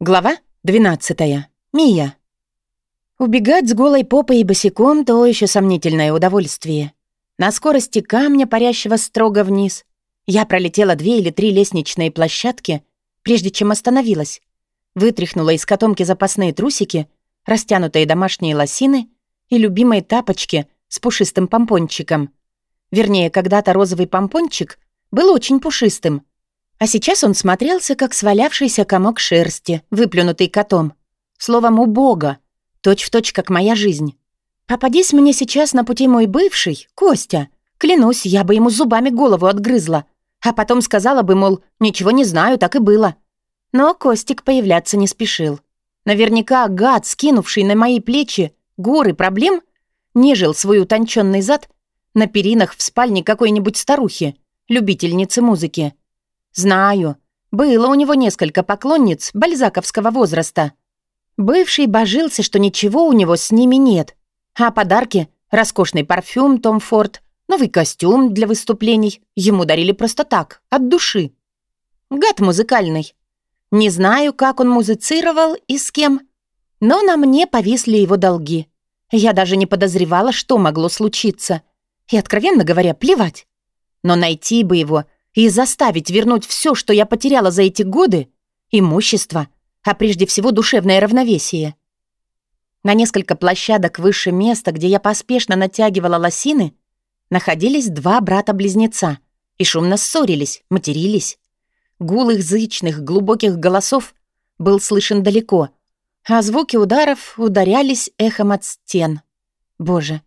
Глава 12. Мия. Убегать с голой попой и босиком — то еще сомнительное удовольствие. На скорости камня, парящего строго вниз, я пролетела две или три лестничные площадки, прежде чем остановилась. Вытряхнула из котомки запасные трусики, растянутые домашние лосины и любимые тапочки с пушистым помпончиком. Вернее, когда-то розовый помпончик был очень пушистым — а сейчас он смотрелся, как свалявшийся комок шерсти, выплюнутый котом. Словом, убого. Точь-в-точь, как моя жизнь. Попадись мне сейчас на пути мой бывший, Костя. Клянусь, я бы ему зубами голову отгрызла. А потом сказала бы, мол, ничего не знаю, так и было. Но Костик появляться не спешил. Наверняка гад, скинувший на мои плечи горы проблем, нежил свой утонченный зад на перинах в спальне какой-нибудь старухи, любительницы музыки. Знаю. Было у него несколько поклонниц бальзаковского возраста. Бывший божился, что ничего у него с ними нет. А подарки — роскошный парфюм Том Форд, новый костюм для выступлений — ему дарили просто так, от души. Гад музыкальный. Не знаю, как он музицировал и с кем, но на мне повисли его долги. Я даже не подозревала, что могло случиться. И, откровенно говоря, плевать. Но найти бы его — и заставить вернуть все, что я потеряла за эти годы, имущество, а прежде всего душевное равновесие. На несколько площадок выше места, где я поспешно натягивала лосины, находились два брата-близнеца и шумно ссорились, матерились. Гул их зычных, глубоких голосов был слышен далеко, а звуки ударов ударялись эхом от стен. Боже,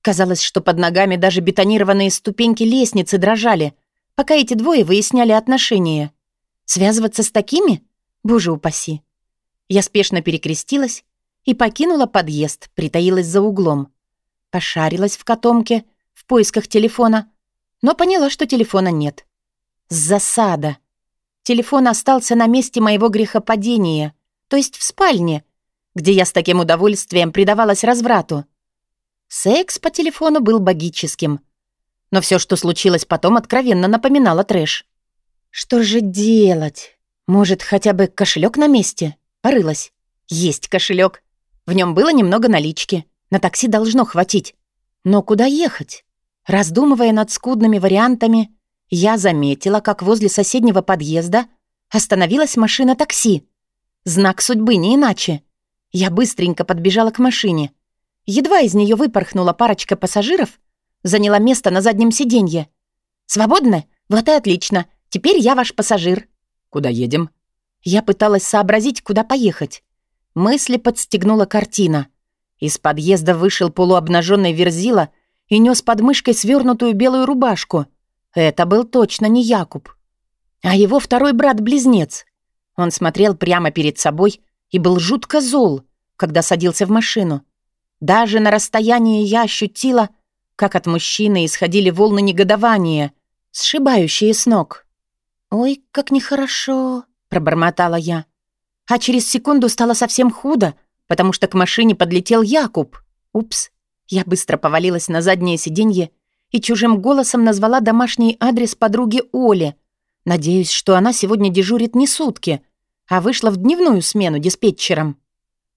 казалось, что под ногами даже бетонированные ступеньки лестницы дрожали, пока эти двое выясняли отношения. Связываться с такими? Боже упаси. Я спешно перекрестилась и покинула подъезд, притаилась за углом. Пошарилась в котомке в поисках телефона, но поняла, что телефона нет. Засада. Телефон остался на месте моего грехопадения, то есть в спальне, где я с таким удовольствием предавалась разврату. Секс по телефону был богическим — но все, что случилось потом, откровенно напоминало трэш. Что же делать? Может, хотя бы кошелек на месте? Порылась. Есть кошелек. В нем было немного налички. На такси должно хватить. Но куда ехать? Раздумывая над скудными вариантами, я заметила, как возле соседнего подъезда остановилась машина такси. Знак судьбы, не иначе. Я быстренько подбежала к машине. Едва из нее выпорхнула парочка пассажиров, Заняла место на заднем сиденье. «Свободны? Вот и отлично. Теперь я ваш пассажир». «Куда едем?» Я пыталась сообразить, куда поехать. Мысли подстегнула картина. Из подъезда вышел полуобнаженный верзила и нес под мышкой свернутую белую рубашку. Это был точно не Якуб. А его второй брат-близнец. Он смотрел прямо перед собой и был жутко зол, когда садился в машину. Даже на расстоянии я ощутила, как от мужчины исходили волны негодования, сшибающие с ног. «Ой, как нехорошо», — пробормотала я. А через секунду стало совсем худо, потому что к машине подлетел Якуб. Упс. Я быстро повалилась на заднее сиденье и чужим голосом назвала домашний адрес подруги Оли. Надеюсь, что она сегодня дежурит не сутки, а вышла в дневную смену диспетчером.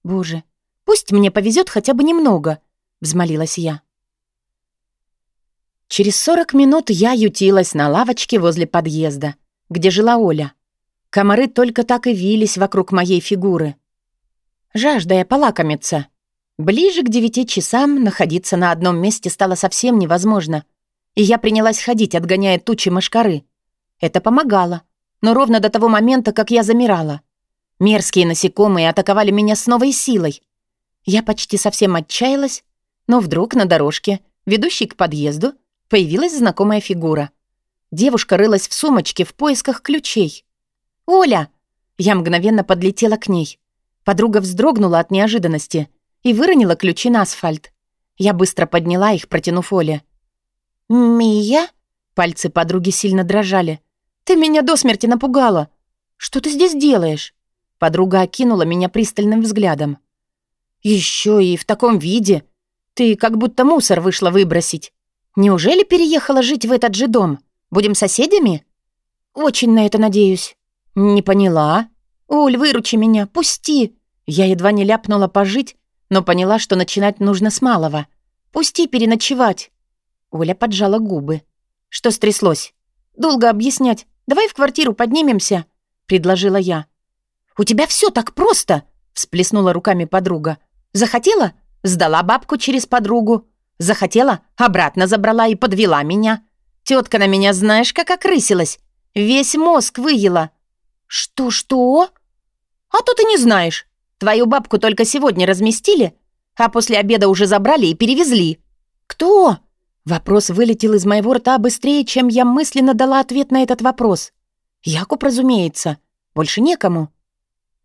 «Боже, пусть мне повезет хотя бы немного», — взмолилась я. Через 40 минут я ютилась на лавочке возле подъезда, где жила Оля. Комары только так и вились вокруг моей фигуры. Жаждая полакомиться. Ближе к девяти часам находиться на одном месте стало совсем невозможно, и я принялась ходить, отгоняя тучи мошкары. Это помогало, но ровно до того момента, как я замирала. Мерзкие насекомые атаковали меня с новой силой. Я почти совсем отчаялась, но вдруг на дорожке, ведущей к подъезду, появилась знакомая фигура. Девушка рылась в сумочке в поисках ключей. «Оля!» Я мгновенно подлетела к ней. Подруга вздрогнула от неожиданности и выронила ключи на асфальт. Я быстро подняла их, протянув Оле. «Мия?» Пальцы подруги сильно дрожали. «Ты меня до смерти напугала! Что ты здесь делаешь?» Подруга окинула меня пристальным взглядом. «Еще и в таком виде! Ты как будто мусор вышла выбросить. Неужели переехала жить в этот же дом? Будем соседями? Очень на это надеюсь. Не поняла. «Оль, выручи меня, пусти!» Я едва не ляпнула пожить, но поняла, что начинать нужно с малого. «Пусти переночевать!» Оля поджала губы. «Что стряслось?» «Долго объяснять. Давай в квартиру поднимемся», — предложила я. «У тебя все так просто!» — всплеснула руками подруга. «Захотела? Сдала бабку через подругу. Захотела? Обратно забрала и подвела меня. Тетка на меня знаешь, как окрысилась. Весь мозг выела». «Что-что?» «А то ты не знаешь. Твою бабку только сегодня разместили, а после обеда уже забрали и перевезли». «Кто?» Вопрос вылетел из моего рта быстрее, чем я мысленно дала ответ на этот вопрос. «Якуб, разумеется. Больше некому».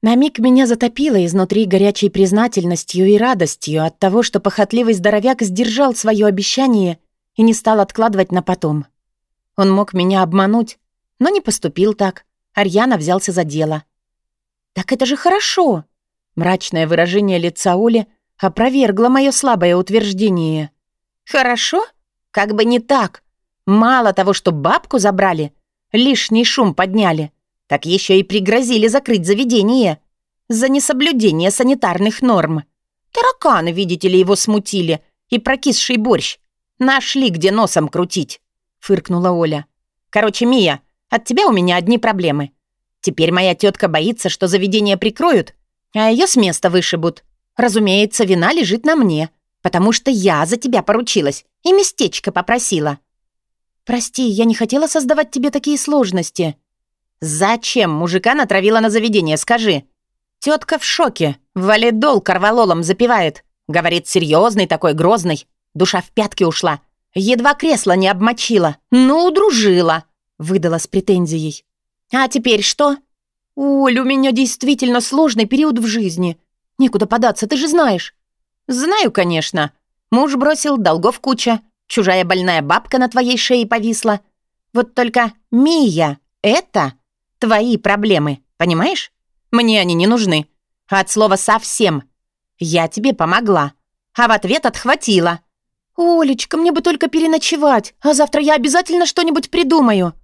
На миг меня затопило изнутри горячей признательностью и радостью от того, что похотливый здоровяк сдержал свое обещание и не стал откладывать на потом. Он мог меня обмануть, но не поступил так. Арьяна взялся за дело. «Так это же хорошо!» Мрачное выражение лица Оли опровергло мое слабое утверждение. «Хорошо? Как бы не так. Мало того, что бабку забрали, лишний шум подняли, так еще и пригрозили закрыть заведение за несоблюдение санитарных норм. Тараканы, видите ли, его смутили, и прокисший борщ. Нашли, где носом крутить», — фыркнула Оля. «Короче, Мия, от тебя у меня одни проблемы. Теперь моя тетка боится, что заведение прикроют, а ее с места вышибут. Разумеется, вина лежит на мне, потому что я за тебя поручилась и местечко попросила». «Прости, я не хотела создавать тебе такие сложности». «Зачем мужика натравила на заведение, скажи?» Тетка в шоке, валидол корвалолом запивает. Говорит, серьезный такой, грозный. Душа в пятки ушла. Едва кресло не обмочила. Ну, удружила. Выдала с претензией. А теперь что? Оль, у меня действительно сложный период в жизни. Некуда податься, ты же знаешь. Знаю, конечно. Муж бросил, долгов куча. Чужая больная бабка на твоей шее повисла. Вот только, Мия, это твои проблемы, понимаешь? Мне они не нужны. От слова «совсем». Я тебе помогла, а в ответ отхватила. «Олечка, мне бы только переночевать, а завтра я обязательно что-нибудь придумаю».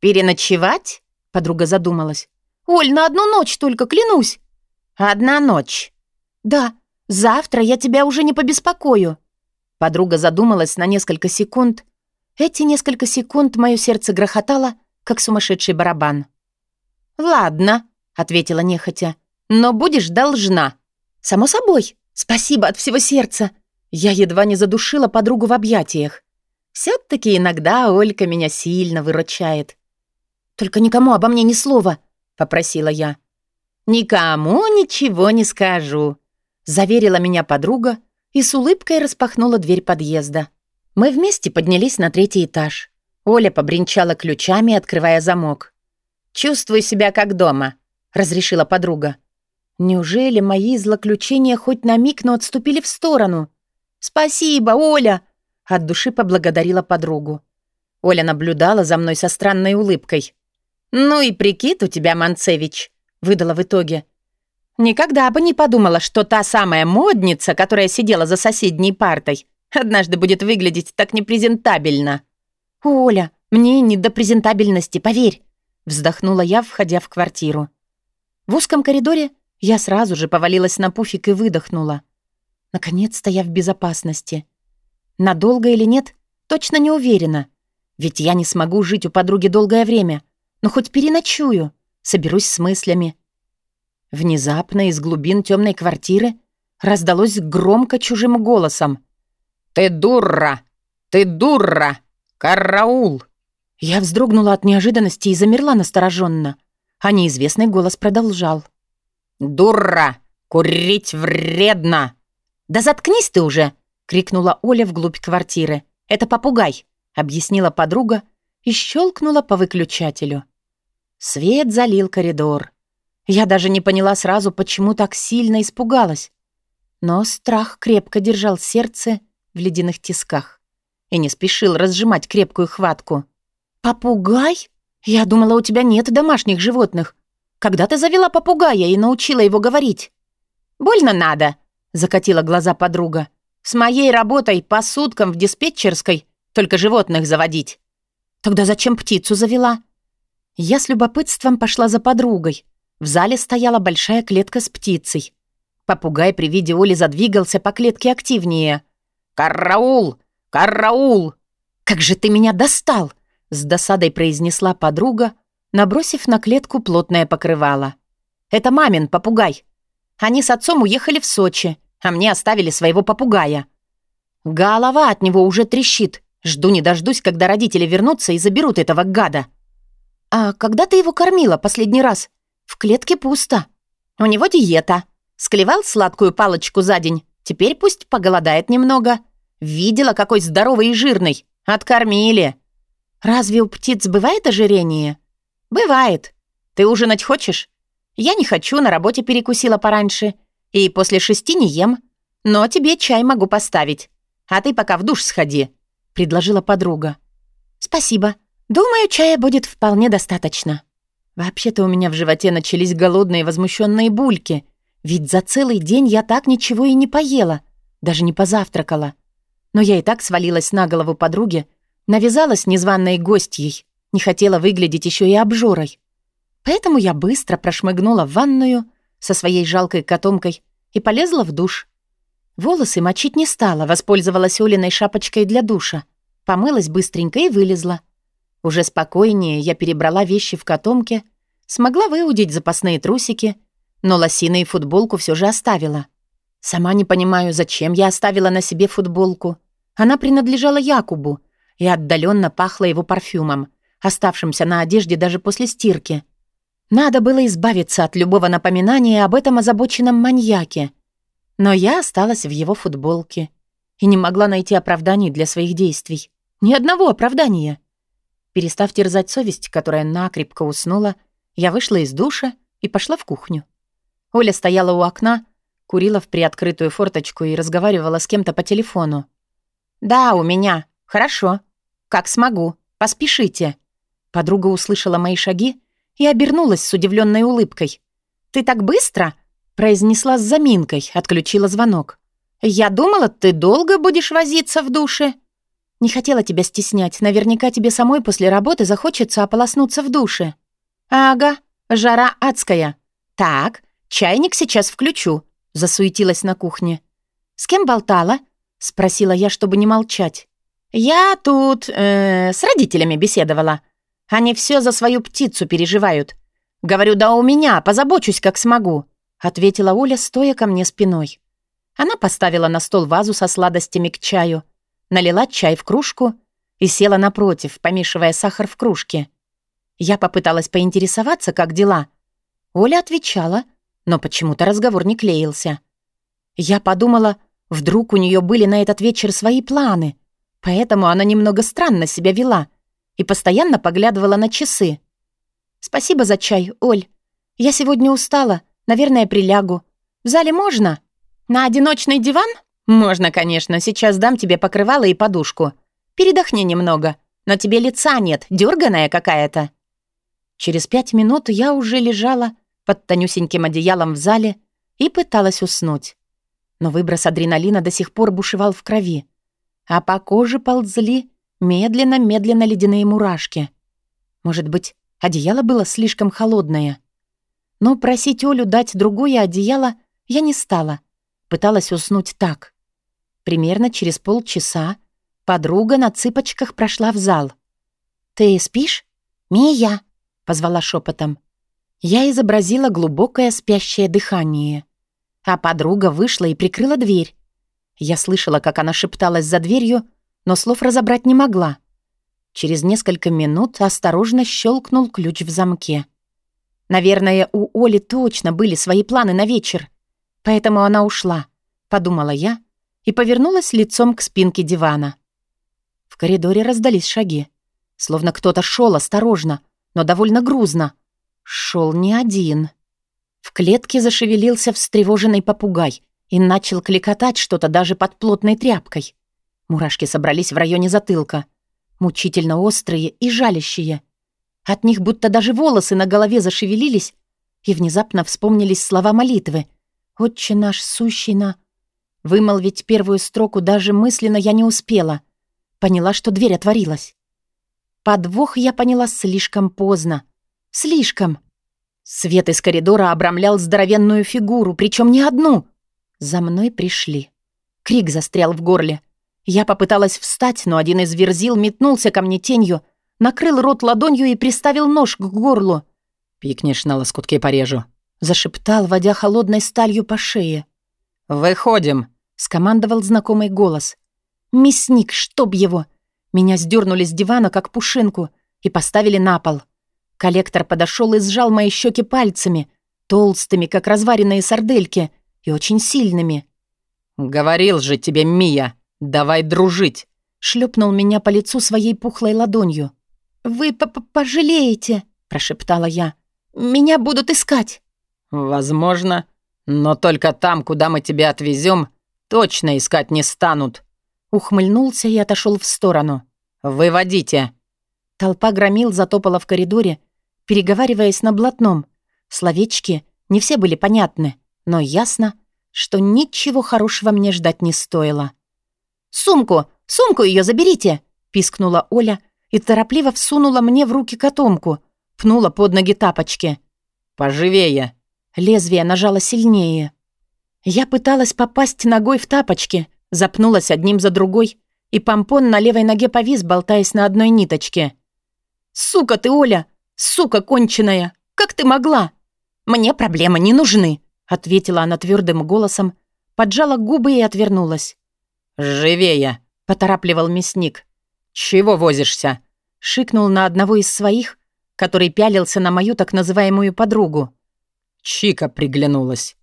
«Переночевать?» — подруга задумалась. «Оль, на одну ночь только, клянусь». «Одна ночь?» «Да, завтра я тебя уже не побеспокою». Подруга задумалась на несколько секунд. Эти несколько секунд мое сердце грохотало, как сумасшедший барабан. «Ладно», — ответила нехотя, — «но будешь должна». «Само собой. Спасибо от всего сердца». Я едва не задушила подругу в объятиях. Все-таки иногда Олька меня сильно выручает. «Только никому обо мне ни слова», — попросила я. «Никому ничего не скажу», — заверила меня подруга и с улыбкой распахнула дверь подъезда. Мы вместе поднялись на третий этаж. Оля побренчала ключами, открывая замок. «Чувствуй себя как дома», — разрешила подруга. «Неужели мои злоключения хоть на миг, но отступили в сторону?» «Спасибо, Оля!» — от души поблагодарила подругу. Оля наблюдала за мной со странной улыбкой. «Ну и прикид у тебя, Манцевич», — выдала в итоге. «Никогда бы не подумала, что та самая модница, которая сидела за соседней партой, однажды будет выглядеть так непрезентабельно». «Оля, мне не до презентабельности, поверь», — вздохнула я, входя в квартиру. В узком коридоре я сразу же повалилась на пуфик и выдохнула. Наконец-то я в безопасности. Надолго или нет, точно не уверена. Ведь я не смогу жить у подруги долгое время. Но хоть переночую, соберусь с мыслями. Внезапно из глубин темной квартиры раздалось громко чужим голосом. «Ты дура! Ты дура! Караул!» Я вздрогнула от неожиданности и замерла настороженно. А неизвестный голос продолжал. «Дура! Курить вредно!» «Да заткнись ты уже!» — крикнула Оля вглубь квартиры. «Это попугай!» — объяснила подруга и щелкнула по выключателю. Свет залил коридор. Я даже не поняла сразу, почему так сильно испугалась. Но страх крепко держал сердце в ледяных тисках и не спешил разжимать крепкую хватку. «Попугай? Я думала, у тебя нет домашних животных. Когда ты завела попугая и научила его говорить?» «Больно надо», закатила глаза подруга. «С моей работой по суткам в диспетчерской только животных заводить». «Тогда зачем птицу завела?» Я с любопытством пошла за подругой. В зале стояла большая клетка с птицей. Попугай при виде Оли задвигался по клетке активнее. «Караул! Караул!» «Как же ты меня достал!» — с досадой произнесла подруга, набросив на клетку плотное покрывало. «Это мамин попугай. Они с отцом уехали в Сочи, а мне оставили своего попугая. Голова от него уже трещит. Жду не дождусь, когда родители вернутся и заберут этого гада». «А когда ты его кормила последний раз? В клетке пусто. У него диета. Склевал сладкую палочку за день. Теперь пусть поголодает немного. Видела, какой здоровый и жирный. Откормили. Разве у птиц бывает ожирение? Бывает. Ты ужинать хочешь? Я не хочу, на работе перекусила пораньше. И после шести не ем. Но тебе чай могу поставить. А ты пока в душ сходи», — предложила подруга. «Спасибо. Думаю, чая будет вполне достаточно». Вообще-то у меня в животе начались голодные возмущенные бульки, ведь за целый день я так ничего и не поела, даже не позавтракала. Но я и так свалилась на голову подруги, навязалась незваной гостьей, не хотела выглядеть еще и обжорой. Поэтому я быстро прошмыгнула в ванную со своей жалкой котомкой и полезла в душ. Волосы мочить не стала, воспользовалась Олиной шапочкой для душа. Помылась быстренько и вылезла. Уже спокойнее я перебрала вещи в котомке, смогла выудить запасные трусики, но лосины и футболку все же оставила. Сама не понимаю, зачем я оставила на себе футболку. Она принадлежала Якубу и отдаленно пахла его парфюмом, оставшимся на одежде даже после стирки. Надо было избавиться от любого напоминания об этом озабоченном маньяке. Но я осталась в его футболке и не могла найти оправданий для своих действий. Ни одного оправдания. Перестав терзать совесть, которая накрепко уснула, я вышла из душа и пошла в кухню. Оля стояла у окна, курила в приоткрытую форточку и разговаривала с кем-то по телефону. «Да, у меня. Хорошо. Как смогу. Поспешите». Подруга услышала мои шаги и обернулась с удивленной улыбкой. «Ты так быстро?» — произнесла с заминкой, отключила звонок. «Я думала, ты долго будешь возиться в душе». Не хотела тебя стеснять. Наверняка тебе самой после работы захочется ополоснуться в душе. Ага, жара адская. Так, чайник сейчас включу. Засуетилась на кухне. С кем болтала? Спросила я, чтобы не молчать. Я тут э, с родителями беседовала. Они все за свою птицу переживают. Говорю, да у меня, позабочусь, как смогу. Ответила Оля, стоя ко мне спиной. Она поставила на стол вазу со сладостями к чаю налила чай в кружку и села напротив, помешивая сахар в кружке. Я попыталась поинтересоваться, как дела. Оля отвечала, но почему-то разговор не клеился. Я подумала, вдруг у нее были на этот вечер свои планы, поэтому она немного странно себя вела и постоянно поглядывала на часы. «Спасибо за чай, Оль. Я сегодня устала, наверное, прилягу. В зале можно? На одиночный диван?» «Можно, конечно. Сейчас дам тебе покрывало и подушку. Передохни немного. Но тебе лица нет, дерганая какая-то». Через пять минут я уже лежала под тонюсеньким одеялом в зале и пыталась уснуть. Но выброс адреналина до сих пор бушевал в крови, а по коже ползли медленно-медленно ледяные мурашки. Может быть, одеяло было слишком холодное. Но просить Олю дать другое одеяло я не стала. Пыталась уснуть так. Примерно через полчаса подруга на цыпочках прошла в зал. «Ты спишь? Мия!» — позвала шепотом. Я изобразила глубокое спящее дыхание. А подруга вышла и прикрыла дверь. Я слышала, как она шепталась за дверью, но слов разобрать не могла. Через несколько минут осторожно щелкнул ключ в замке. Наверное, у Оли точно были свои планы на вечер. Поэтому она ушла, подумала я и повернулась лицом к спинке дивана. В коридоре раздались шаги. Словно кто-то шел осторожно, но довольно грузно. Шел не один. В клетке зашевелился встревоженный попугай и начал кликотать что-то даже под плотной тряпкой. Мурашки собрались в районе затылка. Мучительно острые и жалящие. От них будто даже волосы на голове зашевелились, и внезапно вспомнились слова молитвы. «Отче наш, сущий на...» Вымолвить первую строку даже мысленно я не успела. Поняла, что дверь отворилась. Подвох я поняла слишком поздно. Слишком. Свет из коридора обрамлял здоровенную фигуру, причем не одну. За мной пришли. Крик застрял в горле. Я попыталась встать, но один из верзил метнулся ко мне тенью, накрыл рот ладонью и приставил нож к горлу. «Пикнешь на лоскутке порежу», — зашептал, водя холодной сталью по шее. «Выходим», — скомандовал знакомый голос. «Мясник, чтоб его!» Меня сдернули с дивана, как пушинку, и поставили на пол. Коллектор подошел и сжал мои щеки пальцами, толстыми, как разваренные сардельки, и очень сильными. «Говорил же тебе, Мия, давай дружить!» Шлепнул меня по лицу своей пухлой ладонью. «Вы п -п пожалеете!» — прошептала я. «Меня будут искать!» «Возможно, но только там, куда мы тебя отвезем, точно искать не станут!» Ухмыльнулся и отошел в сторону. «Выводите!» Толпа громил затопала в коридоре, переговариваясь на блатном. Словечки не все были понятны, но ясно, что ничего хорошего мне ждать не стоило. «Сумку! Сумку ее заберите!» — пискнула Оля и торопливо всунула мне в руки котомку, пнула под ноги тапочки. «Поживее!» Лезвие нажало сильнее. Я пыталась попасть ногой в тапочки, запнулась одним за другой, и помпон на левой ноге повис, болтаясь на одной ниточке. «Сука ты, Оля! Сука конченая! Как ты могла?» «Мне проблемы не нужны!» Ответила она твердым голосом, поджала губы и отвернулась. «Живее!» — поторапливал мясник. «Чего возишься?» — шикнул на одного из своих, который пялился на мою так называемую подругу. Чика приглянулась.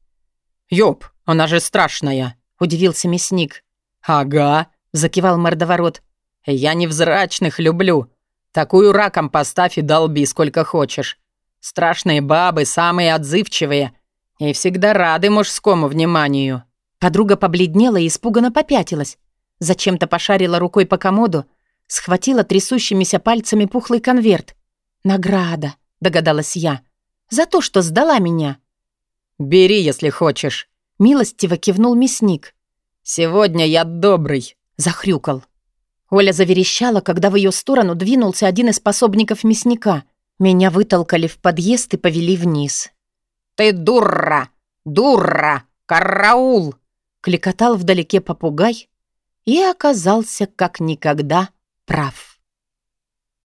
«Ёп, она же страшная!» — удивился мясник. «Ага», — закивал мордоворот. «Я невзрачных люблю. Такую раком поставь и долби сколько хочешь. Страшные бабы, самые отзывчивые, и всегда рады мужскому вниманию». Подруга побледнела и испуганно попятилась. Зачем-то пошарила рукой по комоду, схватила трясущимися пальцами пухлый конверт. «Награда», — догадалась я. «За то, что сдала меня». «Бери, если хочешь», — милостиво кивнул мясник. «Сегодня я добрый», — захрюкал. Оля заверещала, когда в ее сторону двинулся один из пособников мясника. Меня вытолкали в подъезд и повели вниз. «Ты дура! Дура! Караул!» Кликотал вдалеке попугай и оказался как никогда прав.